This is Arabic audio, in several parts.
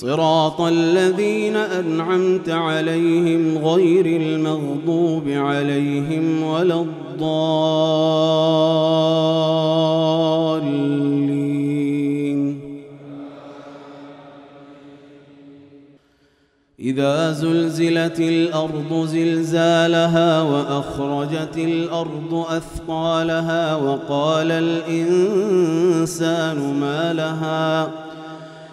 صراط الذين أنعمت عليهم غير المغضوب عليهم ولا الضالين. إذا زلزلت الأرض زلزالها وأخرجت الأرض أثقالها وقال الإنسان ما لها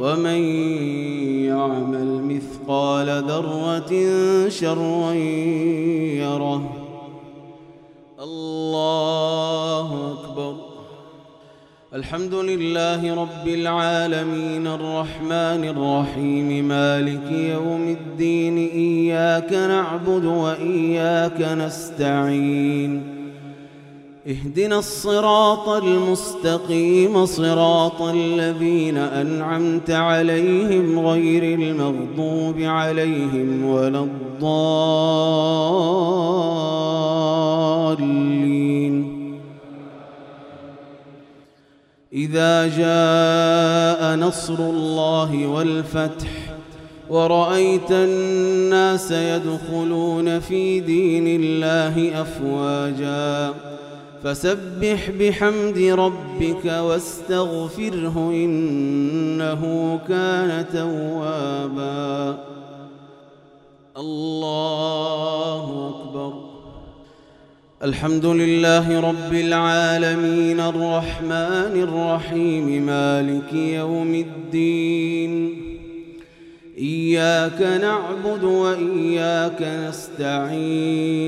ومن يعمل مثقال ذرة شرا يره. الله أكبر. الحمد لله رب العالمين. الرحمن الرحيم. مالك يوم الدين. إياك نعبد وإياك نستعين. اهدنا الصراط المستقيم صراط الذين أنعمت عليهم غير المغضوب عليهم ولا الضالين. إذا جاء نصر الله والفتح ورأيت الناس يدخلون في دين الله أفواجاً فسبح بحمد ربك واستغفره إنه كان توابا. الله أكبر. الحمد لله رب العالمين الرحمن الرحيم مالك يوم الدين. إياك نعبد وإياك نستعين.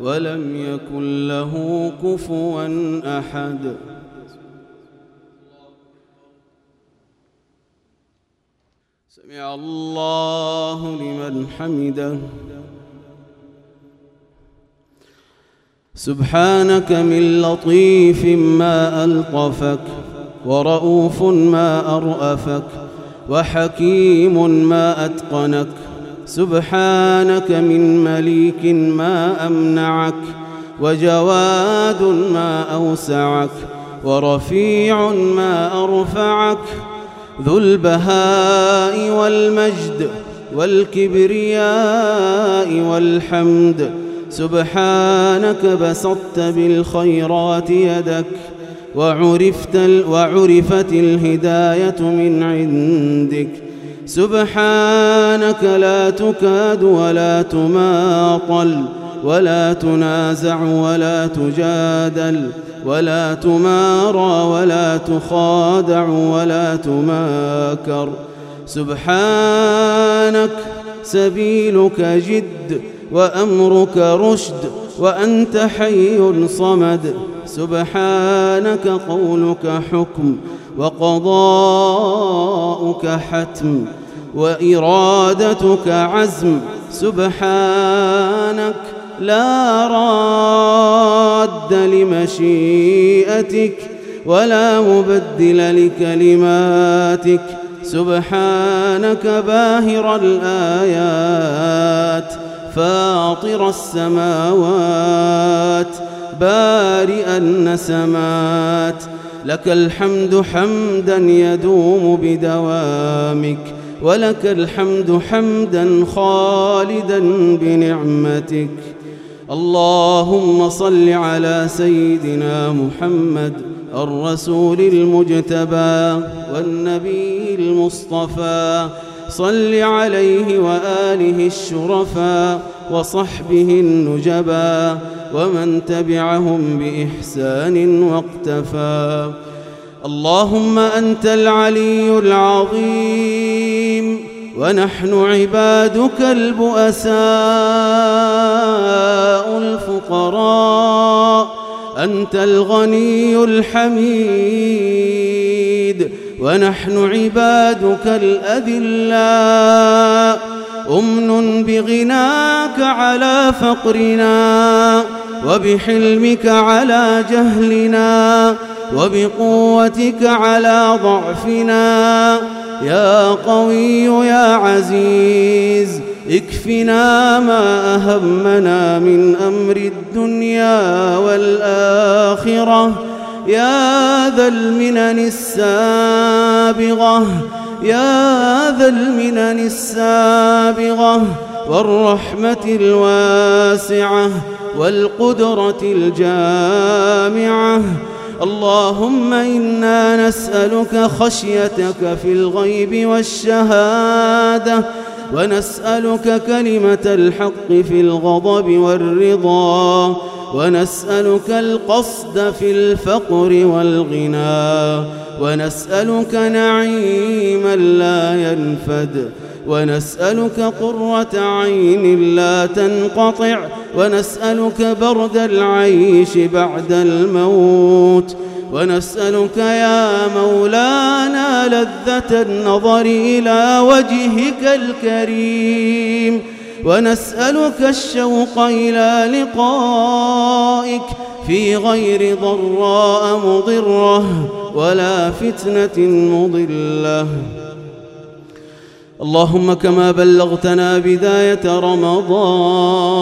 ولم يكن له كفوا أحد. سمع الله لمن حمده. سبحانك من لطيف ما ألطفك ورؤوف ما أرأفك وحكيم ما أتقنك سبحانك من مليك ما أمنعك وجواد ما أوسعك ورفيع ما أرفعك ذو البهاء والمجد والكبرياء والحمد سبحانك بسطت بالخيرات يدك وعرفت وعرفت الهداية من عندك سبحانك لا تكاد ولا تماطل ولا تنازع ولا تجادل ولا تمارى ولا تخادع ولا تماكر. سبحانك سبيلك جد وأمرك رشد وأنت حي صمد. سبحانك قولك حكم وقضاؤك حتم. وإرادتك عزم سبحانك لا راد لمشيئتك ولا مبدل لكلماتك سبحانك باهر الآيات فاطر السماوات بارئ النسمات لك الحمد حمدا يدوم بدوامك. ولك الحمد حمدا خالدا بنعمتك. اللهم صل على سيدنا محمد الرسول المجتبى والنبي المصطفى. صل عليه وآله الشرفا وصحبه النجبا ومن تبعهم بإحسان واقتفى. اللهم أنت العلي العظيم. ونحن عبادك البؤساء الفقراء أنت الغني الحميد. ونحن عبادك الأذلاء أمن بغناك على فقرنا وبحلمك على جهلنا وبقوتك على ضعفنا. يا قوي يا عزيز اكفنا ما أهمنا من أمر الدنيا والآخرة. يا ذا المنن السابغة يا ذا المنن السابغة والرحمة الواسعة والقدرة الجامعة. اللهم إنا نسألك خشيتك في الغيب والشهادة ونسألك كلمة الحق في الغضب والرضا ونسألك القصد في الفقر والغنى ونسألك نعيما لا ينفد. ونسألك قرة عين لا تنقطع ونسألك برد العيش بعد الموت ونسألك يا مولانا لذة النظر إلى وجهك الكريم ونسألك الشوق إلى لقائك في غير ضراء مضرة ولا فتنة مضلة. اللهم كما بلغتنا بداية رمضان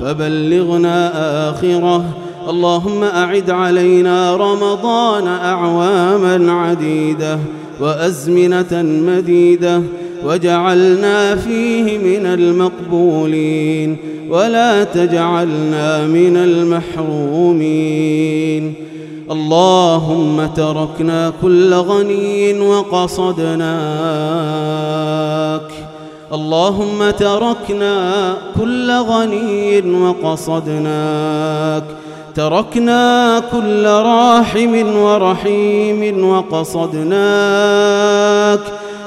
فبلغنا آخره. اللهم أعد علينا رمضان أعواما عديدة وأزمنة مديدة وجعلنا فيه من المقبولين ولا تجعلنا من المحرومين. اللهم تركنا كل غني وقصدناك. اللهم تركنا كل غني وقصدناك. تركنا كل راحم ورحيم وقصدناك.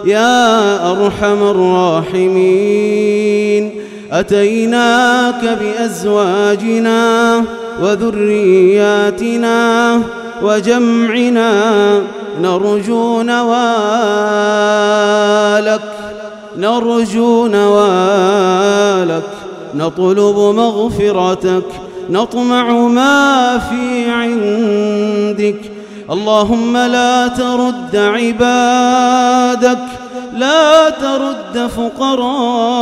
يا أرحم الراحمين. أتيناك بأزواجنا وذرياتنا وجمعنا نرجو نوالك نرجو نوالك نطلب مغفرتك نطمع ما في عندك. اللهم لا ترد عبادك لا ترد فقراءك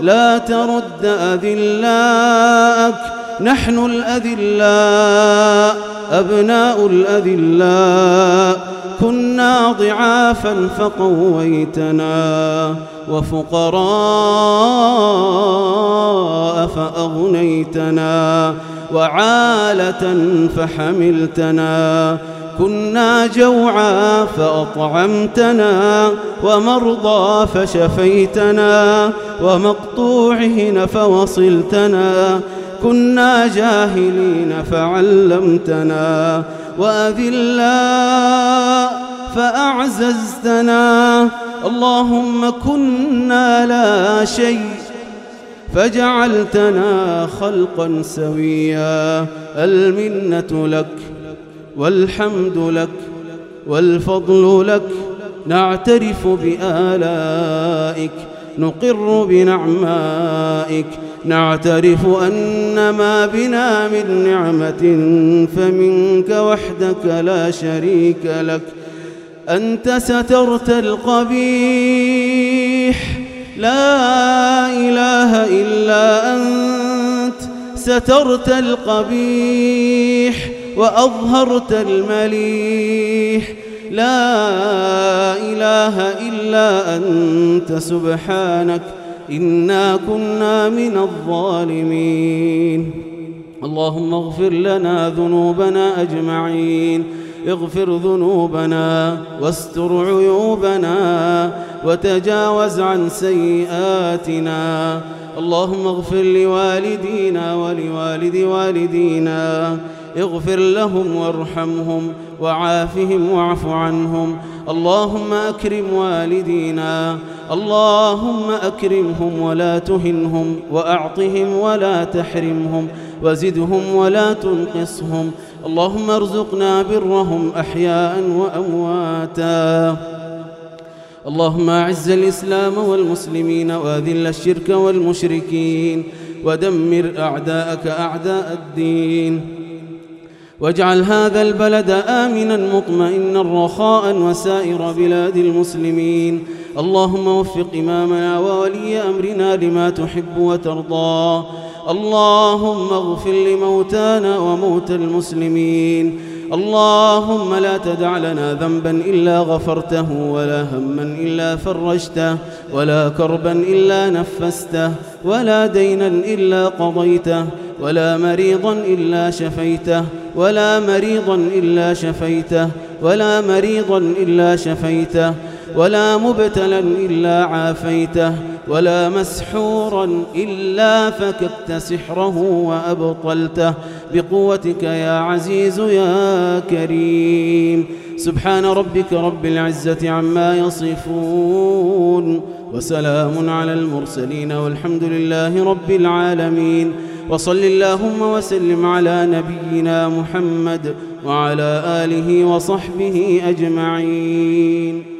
لا ترد أذلاءك نحن الأذلاء أبناء الأذلاء كنا ضعافا فقويتنا وفقراء فأغنيتنا وعالة فحملتنا. كنا جوعا فأطعمتنا ومرضى فشفيتنا ومقطوعين فوصلتنا. كنا جاهلين فعلمتنا وأذلاء فأعززتنا. اللهم كنا لا شيء فجعلتنا خلقا سويا. المنة لك والحمد لك والفضل لك. نعترف بآلائك نقر بنعمائك نعترف أن ما بنا من نعمة فمنك وحدك لا شريك لك. أنت سترت القبيح لا إله إلا أنت. سترت القبيح وأظهرت المليح. لا إله إلا أنت سبحانك. إنا كنا من الظالمين. اللهم اغفر لنا ذنوبنا أجمعين. اغفر ذنوبنا واستر عيوبنا وتجاوز عن سيئاتنا. اللهم اغفر لوالدينا ولوالد والدينا. اغفر لهم وارحمهم وعافهم واعف عنهم. اللهم أكرم والدينا اللهم أكرمهم ولا تهنهم وأعطهم ولا تحرمهم وزدهم ولا تنقصهم اللهم ارزقنا برهم أحياء وأمواتا اللهم أعز الإسلام والمسلمين وأذل الشرك والمشركين ودمر أعداءك أعداء الدين واجعل هذا البلد آمنا مطمئنا رخاء وسائر بلاد المسلمين اللهم وفق إمامنا وولي أمرنا لما تحب وترضى. اللهم اغفر لموتانا وموتى المسلمين. اللهم لا تدع لنا ذنبا إلا غفرته ولا هما إلا فرجته ولا كربا إلا نفسته ولا دينا إلا قضيته ولا مريضا إلا شفيته ولا مريضا إلا شفيته ولا مريضا إلا شفيته. ولا مبتلا إلا عافيته ولا مسحورا إلا فككت سحره وأبطلته. بقوتك يا عزيز يا كريم. سبحان ربك رب العزة عما يصفون وسلام على المرسلين والحمد لله رب العالمين. وصل اللهم وسلم على نبينا محمد وعلى آله وصحبه أجمعين.